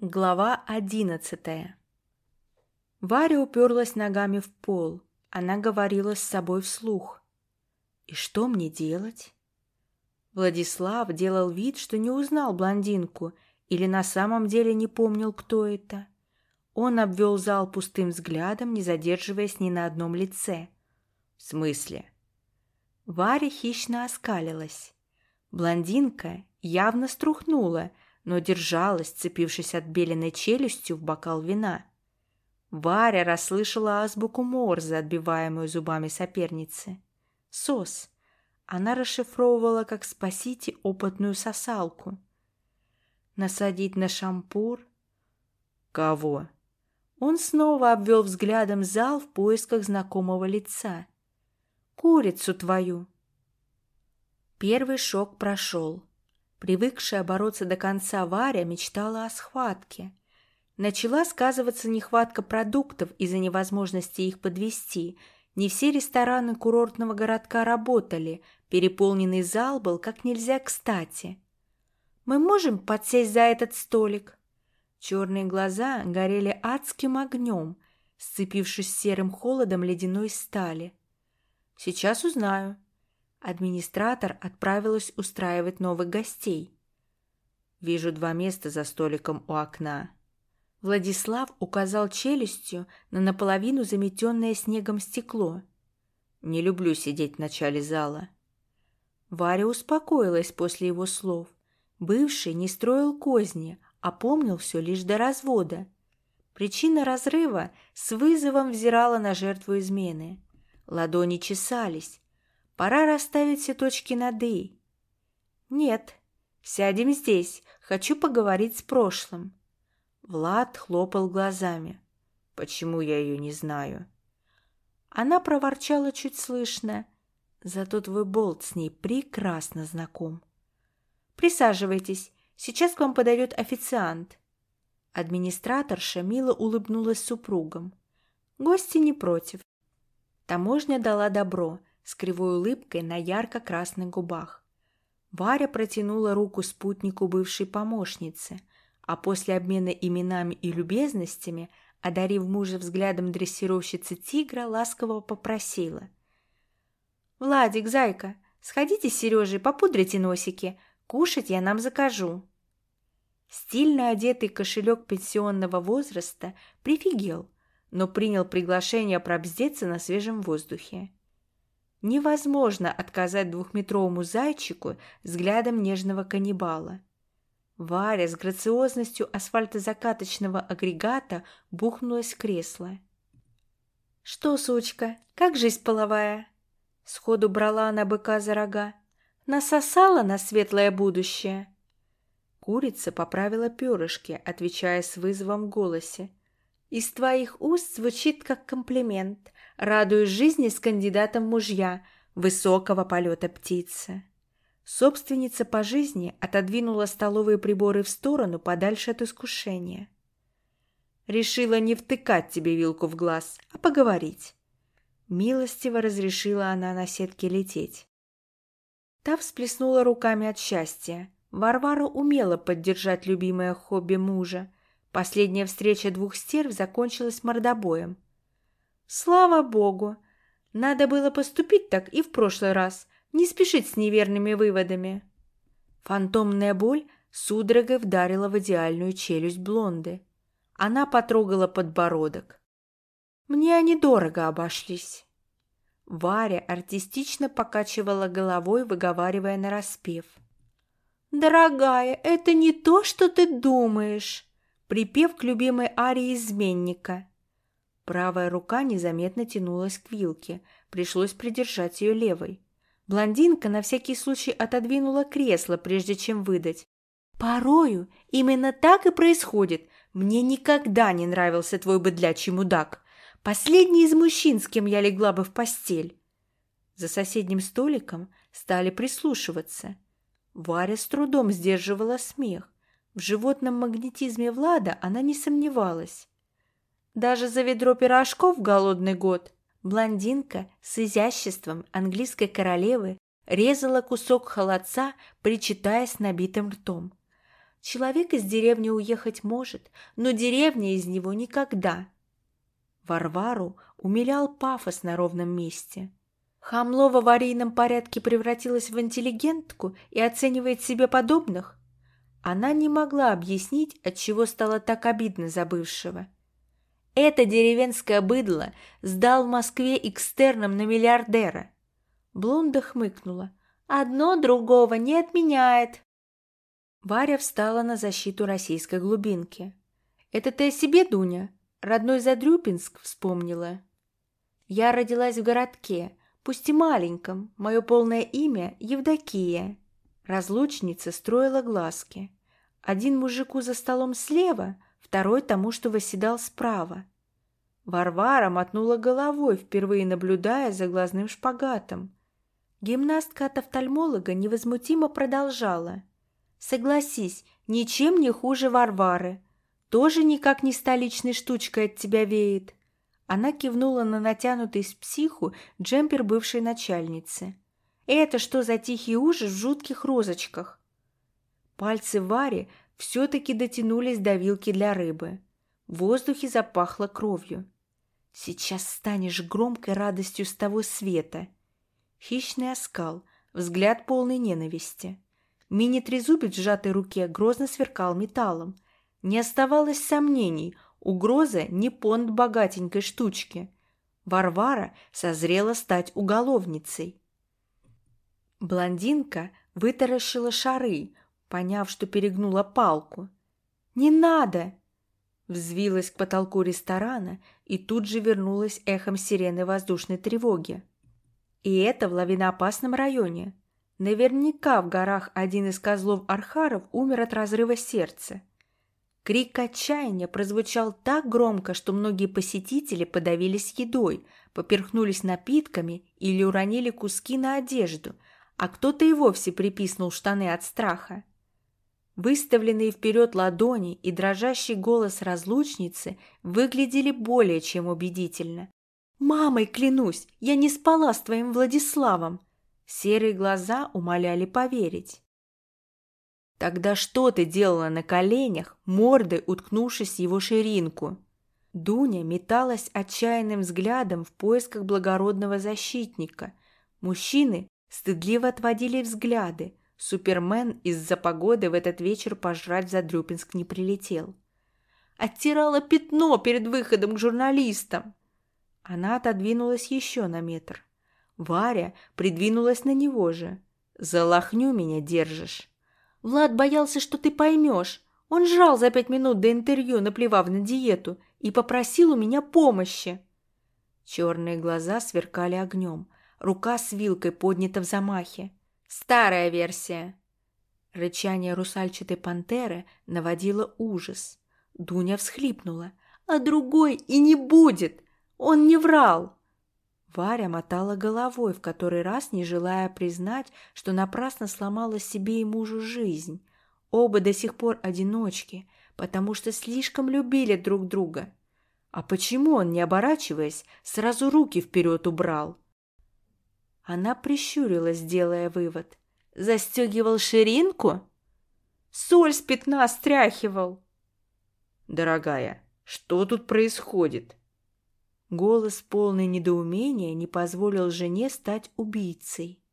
Глава одиннадцатая Варя уперлась ногами в пол. Она говорила с собой вслух. «И что мне делать?» Владислав делал вид, что не узнал блондинку или на самом деле не помнил, кто это. Он обвел зал пустым взглядом, не задерживаясь ни на одном лице. «В смысле?» Варя хищно оскалилась. Блондинка явно струхнула, но держалась, цепившись от беленой челюстью в бокал вина. Варя расслышала азбуку Морзе, отбиваемую зубами соперницы. «Сос». Она расшифровывала как «спасите опытную сосалку». «Насадить на шампур?» «Кого?» Он снова обвел взглядом зал в поисках знакомого лица. «Курицу твою!» Первый шок прошел. Привыкшая бороться до конца Варя мечтала о схватке. Начала сказываться нехватка продуктов из-за невозможности их подвести. Не все рестораны курортного городка работали, переполненный зал был как нельзя кстати. «Мы можем подсесть за этот столик?» Черные глаза горели адским огнем, сцепившись серым холодом ледяной стали. «Сейчас узнаю», Администратор отправилась устраивать новых гостей. Вижу два места за столиком у окна. Владислав указал челюстью на наполовину заметенное снегом стекло. Не люблю сидеть в начале зала. Варя успокоилась после его слов. Бывший не строил козни, а помнил все лишь до развода. Причина разрыва с вызовом взирала на жертву измены. Ладони чесались, Пора расставить все точки над «и». «Нет, сядем здесь, хочу поговорить с прошлым». Влад хлопал глазами. «Почему я ее не знаю?» Она проворчала чуть слышно. «Зато твой болт с ней прекрасно знаком». «Присаживайтесь, сейчас к вам подойдет официант». Администраторша мило улыбнулась супругам. Гости не против. Таможня дала добро – с кривой улыбкой на ярко-красных губах. Варя протянула руку спутнику бывшей помощницы, а после обмена именами и любезностями, одарив мужа взглядом дрессировщицы тигра, ласково попросила. «Владик, зайка, сходите с Сережей, попудрите носики, кушать я нам закажу». Стильно одетый кошелек пенсионного возраста прифигел, но принял приглашение пробздеться на свежем воздухе. Невозможно отказать двухметровому зайчику взглядом нежного каннибала. Варя с грациозностью асфальтозакаточного агрегата бухнулась в кресло. «Что, сучка, как жизнь половая?» Сходу брала она быка за рога. «Насосала на светлое будущее?» Курица поправила перышки, отвечая с вызовом в голосе. «Из твоих уст звучит как комплимент радуюсь жизни с кандидатом мужья, высокого полета птицы. Собственница по жизни отодвинула столовые приборы в сторону подальше от искушения. Решила не втыкать тебе вилку в глаз, а поговорить. Милостиво разрешила она на сетке лететь. Та всплеснула руками от счастья. Варвара умела поддержать любимое хобби мужа. Последняя встреча двух стерв закончилась мордобоем. Слава богу! Надо было поступить так и в прошлый раз, не спешить с неверными выводами. Фантомная боль судорогой вдарила в идеальную челюсть блонды. Она потрогала подбородок. Мне они дорого обошлись. Варя артистично покачивала головой, выговаривая нараспев. «Дорогая, это не то, что ты думаешь!» Припев к любимой арии изменника. Правая рука незаметно тянулась к вилке, пришлось придержать ее левой. Блондинка на всякий случай отодвинула кресло, прежде чем выдать. «Порою именно так и происходит. Мне никогда не нравился твой быдлячий мудак. Последний из мужчин, с кем я легла бы в постель». За соседним столиком стали прислушиваться. Варя с трудом сдерживала смех. В животном магнетизме Влада она не сомневалась. Даже за ведро пирожков в голодный год блондинка с изяществом английской королевы резала кусок холодца, причитая с набитым ртом. Человек из деревни уехать может, но деревня из него никогда. Варвару умилял пафос на ровном месте. Хамло в аварийном порядке превратилась в интеллигентку и оценивает себе подобных? Она не могла объяснить, отчего стало так обидно за бывшего. Это деревенское быдло сдал в Москве экстерном на миллиардера. Блонда хмыкнула. «Одно другого не отменяет». Варя встала на защиту российской глубинки. «Это ты о себе, Дуня? Родной Задрюпинск вспомнила?» «Я родилась в городке, пусть и маленьком. Мое полное имя – Евдокия». Разлучница строила глазки. Один мужику за столом слева, второй тому, что восседал справа. Варвара мотнула головой, впервые наблюдая за глазным шпагатом. Гимнастка от офтальмолога невозмутимо продолжала – Согласись, ничем не хуже Варвары. Тоже никак не столичной штучкой от тебя веет. Она кивнула на натянутый с психу джемпер бывшей начальницы. Это что за тихий ужас в жутких розочках? Пальцы Вари все-таки дотянулись до вилки для рыбы. В воздухе запахло кровью. Сейчас станешь громкой радостью с того света. Хищный оскал, взгляд полный ненависти. Мини-трезубец в сжатой руке грозно сверкал металлом. Не оставалось сомнений, угроза не понт богатенькой штучки. Варвара созрела стать уголовницей. Блондинка вытаращила шары, поняв, что перегнула палку. «Не надо!» Взвилась к потолку ресторана и тут же вернулась эхом сирены воздушной тревоги. И это в лавиноопасном районе. Наверняка в горах один из козлов Архаров умер от разрыва сердца. Крик отчаяния прозвучал так громко, что многие посетители подавились едой, поперхнулись напитками или уронили куски на одежду, а кто-то и вовсе приписнул штаны от страха. Выставленные вперед ладони и дрожащий голос разлучницы выглядели более чем убедительно. «Мамой клянусь, я не спала с твоим Владиславом!» Серые глаза умоляли поверить. «Тогда что ты делала на коленях, мордой уткнувшись в его ширинку?» Дуня металась отчаянным взглядом в поисках благородного защитника. Мужчины стыдливо отводили взгляды. Супермен из-за погоды в этот вечер пожрать за Дрюпинск не прилетел. Оттирала пятно перед выходом к журналистам. Она отодвинулась еще на метр. Варя придвинулась на него же. «За лохню меня держишь». «Влад боялся, что ты поймешь. Он жрал за пять минут до интервью, наплевав на диету, и попросил у меня помощи». Черные глаза сверкали огнем. Рука с вилкой поднята в замахе. «Старая версия». Рычание русальчатой пантеры наводило ужас. Дуня всхлипнула. «А другой и не будет! Он не врал!» Варя мотала головой, в который раз не желая признать, что напрасно сломала себе и мужу жизнь. Оба до сих пор одиночки, потому что слишком любили друг друга. А почему он, не оборачиваясь, сразу руки вперед убрал? Она прищурилась, делая вывод. Застегивал ширинку? Соль с пятна стряхивал. «Дорогая, что тут происходит?» Голос полный недоумения не позволил жене стать убийцей.